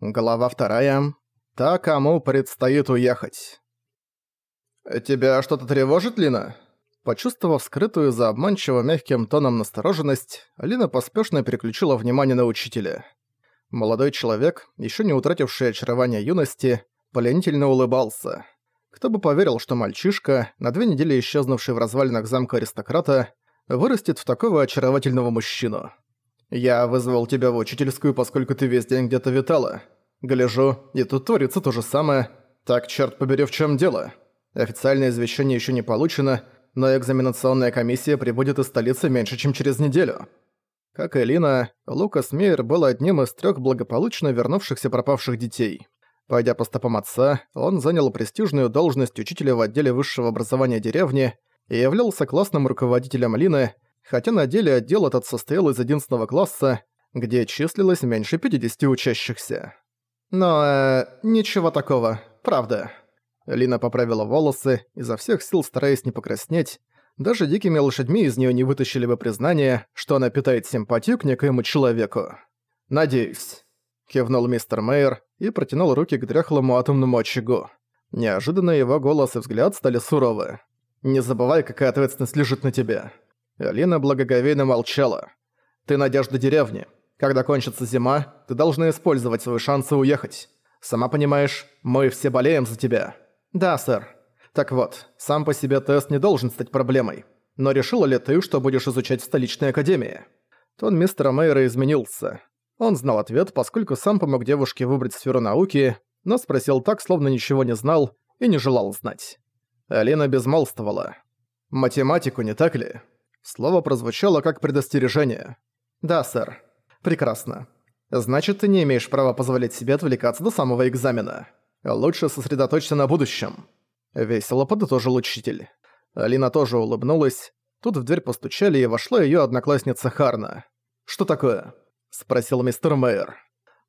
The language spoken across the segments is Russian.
Глава вторая. Та, кому предстоит уехать. «Тебя что-то тревожит, Лина?» Почувствовав скрытую за обманчиво мягким тоном настороженность, Лина поспешно переключила внимание на учителя. Молодой человек, еще не утративший очарование юности, поленительно улыбался. Кто бы поверил, что мальчишка, на две недели исчезнувший в развалинах замка аристократа, вырастет в такого очаровательного мужчину. «Я вызвал тебя в учительскую, поскольку ты весь день где-то витала. Гляжу, и тут творится то же самое. Так, черт побери, в чем дело? Официальное извещение еще не получено, но экзаменационная комиссия прибудет из столицы меньше, чем через неделю». Как и Лина, Лукас Мейер был одним из трех благополучно вернувшихся пропавших детей. Пойдя по стопам отца, он занял престижную должность учителя в отделе высшего образования деревни и являлся классным руководителем Лины, хотя на деле отдел этот состоял из 11 класса, где числилось меньше 50 учащихся. Но, э, ничего такого, правда. Лина поправила волосы, изо всех сил стараясь не покраснеть. Даже дикими лошадьми из нее не вытащили бы признание, что она питает симпатию к некоему человеку. «Надеюсь», — кивнул мистер Мейер и протянул руки к дряхлому атомному очагу. Неожиданно его голос и взгляд стали суровы. «Не забывай, какая ответственность лежит на тебе. Алина благоговейно молчала. «Ты надежда деревни. Когда кончится зима, ты должна использовать свои шансы уехать. Сама понимаешь, мы все болеем за тебя». «Да, сэр». «Так вот, сам по себе тест не должен стать проблемой. Но решила ли ты, что будешь изучать в столичной академии?» Тон мистера Мейера изменился. Он знал ответ, поскольку сам помог девушке выбрать сферу науки, но спросил так, словно ничего не знал и не желал знать. Алина безмолвствовала. «Математику, не так ли?» Слово прозвучало как предостережение. «Да, сэр. Прекрасно. Значит, ты не имеешь права позволять себе отвлекаться до самого экзамена. Лучше сосредоточься на будущем». Весело подытожил учитель. Алина тоже улыбнулась. Тут в дверь постучали, и вошла её одноклассница Харна. «Что такое?» – спросил мистер Мэйр.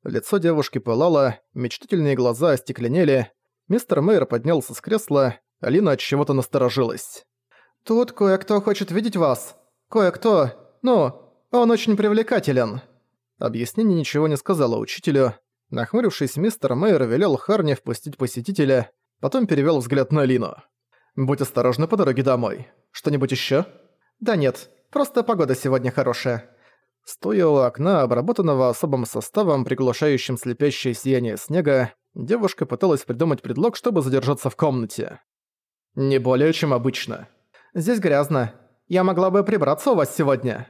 Лицо девушки пылало, мечтательные глаза остекленели. Мистер Мэйр поднялся с кресла, Алина от чего-то насторожилась. «Тут кое-кто хочет видеть вас. Кое-кто. Ну, он очень привлекателен». Объяснение ничего не сказала учителю. Нахмурившись, мистер Мэйр велел Харни впустить посетителя, потом перевёл взгляд на Лину. «Будь осторожна по дороге домой. Что-нибудь ещё?» «Да нет, просто погода сегодня хорошая». Стоя у окна, обработанного особым составом, приглушающим слепящее сияние снега, девушка пыталась придумать предлог, чтобы задержаться в комнате. «Не более, чем обычно», Здесь грязно. Я могла бы прибраться у вас сегодня».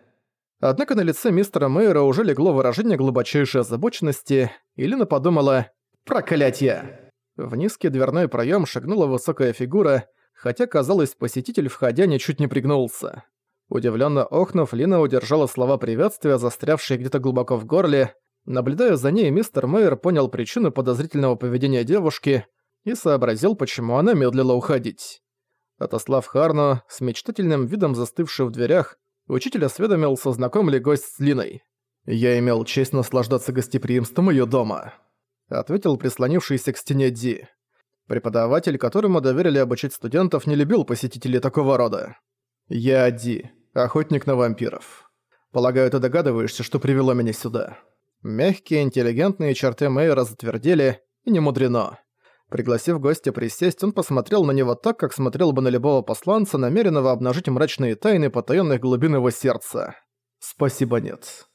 Однако на лице мистера Мэйра уже легло выражение глубочайшей озабоченности, и Лина подумала «Проклятье!». В низкий дверной проем шагнула высокая фигура, хотя, казалось, посетитель, входя, ничуть не пригнулся. Удивленно охнув, Лина удержала слова приветствия, застрявшие где-то глубоко в горле. Наблюдая за ней, мистер Мэйр понял причину подозрительного поведения девушки и сообразил, почему она медлила уходить. Отослав Харну, с мечтательным видом застывший в дверях, учитель осведомился, знаком ли гость с Линой. «Я имел честь наслаждаться гостеприимством ее дома», — ответил прислонившийся к стене Ди. Преподаватель, которому доверили обучить студентов, не любил посетителей такого рода. «Я Ди, охотник на вампиров. Полагаю, ты догадываешься, что привело меня сюда». Мягкие, интеллигентные черты Мэйра затвердели, и не мудрено. Пригласив гостя присесть, он посмотрел на него так, как смотрел бы на любого посланца, намеренного обнажить мрачные тайны потаённых глубин его сердца. «Спасибо, нет».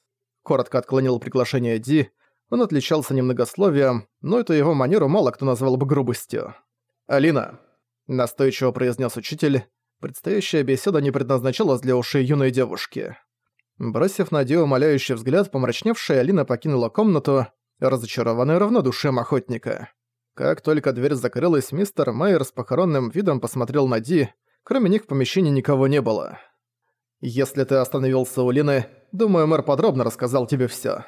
Коротко отклонил приглашение Ди. Он отличался немногословием, но эту его манеру мало кто назвал бы грубостью. «Алина», — настойчиво произнес учитель, предстоящая беседа не предназначалась для ушей юной девушки. Бросив на Ди умоляющий взгляд, помрачневшая Алина покинула комнату, разочарованная равнодушием охотника. Как только дверь закрылась, мистер Майер с похоронным видом посмотрел на Ди. Кроме них в помещении никого не было. «Если ты остановился у Лины, думаю, мэр подробно рассказал тебе всё.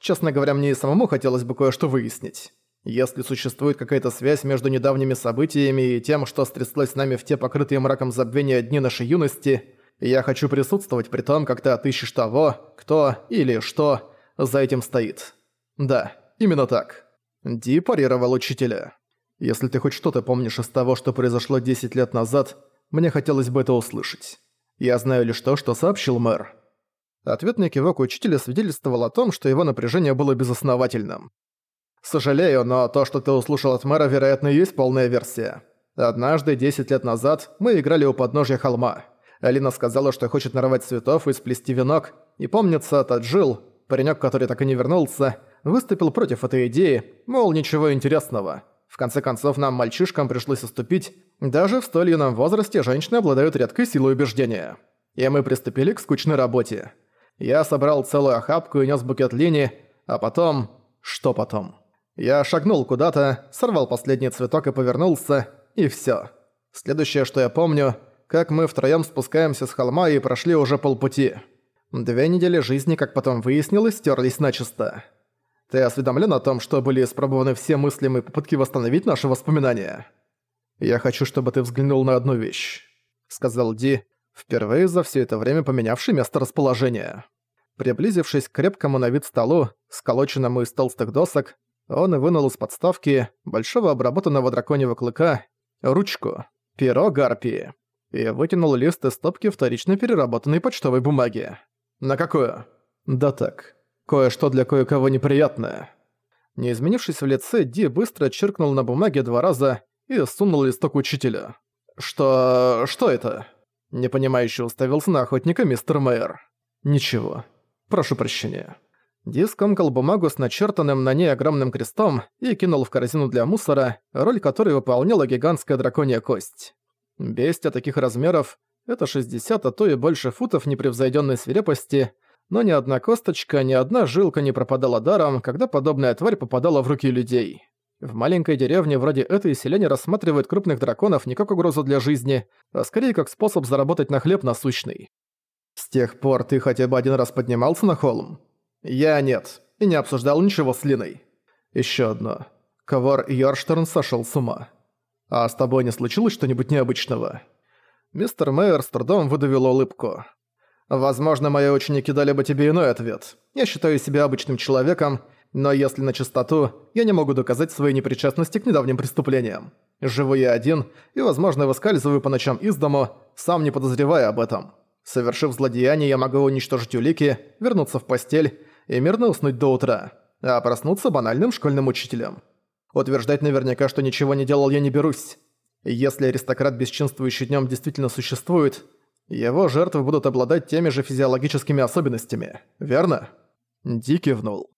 Честно говоря, мне и самому хотелось бы кое-что выяснить. Если существует какая-то связь между недавними событиями и тем, что стряслось с нами в те покрытые мраком забвения дни нашей юности, я хочу присутствовать при том, как ты отыщешь того, кто или что за этим стоит. Да, именно так». Ди парировал учителя. «Если ты хоть что-то помнишь из того, что произошло 10 лет назад, мне хотелось бы это услышать. Я знаю лишь то, что сообщил мэр». Ответный кивок учителя свидетельствовал о том, что его напряжение было безосновательным. Сожалею, но то, что ты услышал от мэра, вероятно, и есть полная версия. Однажды, 10 лет назад, мы играли у подножья холма. Алина сказала, что хочет нарвать цветов и сплести венок, и помнится, тот жил, паренек, который так и не вернулся, выступил против этой идеи, мол, ничего интересного. В конце концов, нам, мальчишкам, пришлось уступить. Даже в столь юном возрасте женщины обладают редкой силой убеждения. И мы приступили к скучной работе. Я собрал целую охапку и нес букет Лини, а потом... Что потом? Я шагнул куда-то, сорвал последний цветок и повернулся, и всё. Следующее, что я помню, как мы втроём спускаемся с холма и прошли уже полпути. Две недели жизни, как потом выяснилось, стерлись начисто. Ты осведомлен о том, что были испробованы все мыслимые попытки восстановить наши воспоминания? Я хочу, чтобы ты взглянул на одну вещь, сказал Ди, впервые за все это время поменявший место расположения. Приблизившись к крепкому на вид столу, сколоченному из толстых досок, он вынул из подставки большого обработанного драконьего клыка ручку, перо гарпии, и вытянул лист из стопки вторично переработанной почтовой бумаги. «На какую?» «Да так. Кое-что для кое-кого неприятное». Не изменившись в лице, Ди быстро чиркнул на бумаге два раза и сунул листок учителя. «Что... что это?» Непонимающе уставился на охотника мистер Мэйр. «Ничего. Прошу прощения». Ди скомкал бумагу с начертанным на ней огромным крестом и кинул в корзину для мусора, роль которой выполняла гигантская драконья кость. Бестия таких размеров — это 60, а то и больше футов непревзойденной свирепости, но ни одна косточка, ни одна жилка не пропадала даром, когда подобная тварь попадала в руки людей. В маленькой деревне вроде этой селяне рассматривают крупных драконов не как угрозу для жизни, а скорее как способ заработать на хлеб насущный. «С тех пор ты хотя бы один раз поднимался на холм?» «Я нет, и не обсуждал ничего с Линой. Еще одно. Ковар Йорштерн сошел с ума. А с тобой не случилось что-нибудь необычного?» Мистер Мэйер с трудом выдавил улыбку. «Возможно, мои ученики дали бы тебе иной ответ. Я считаю себя обычным человеком, но если на чистоту, я не могу доказать своей непричастности к недавним преступлениям. Живу я один и, возможно, выскальзываю по ночам из дому, сам не подозревая об этом. Совершив злодеяние, я могу уничтожить улики, вернуться в постель и мирно уснуть до утра, а проснуться банальным школьным учителем. Утверждать наверняка, что ничего не делал, я не берусь. Если аристократ, бесчинствующий днем, действительно существует, его жертвы будут обладать теми же физиологическими особенностями, верно? Ди кивнул.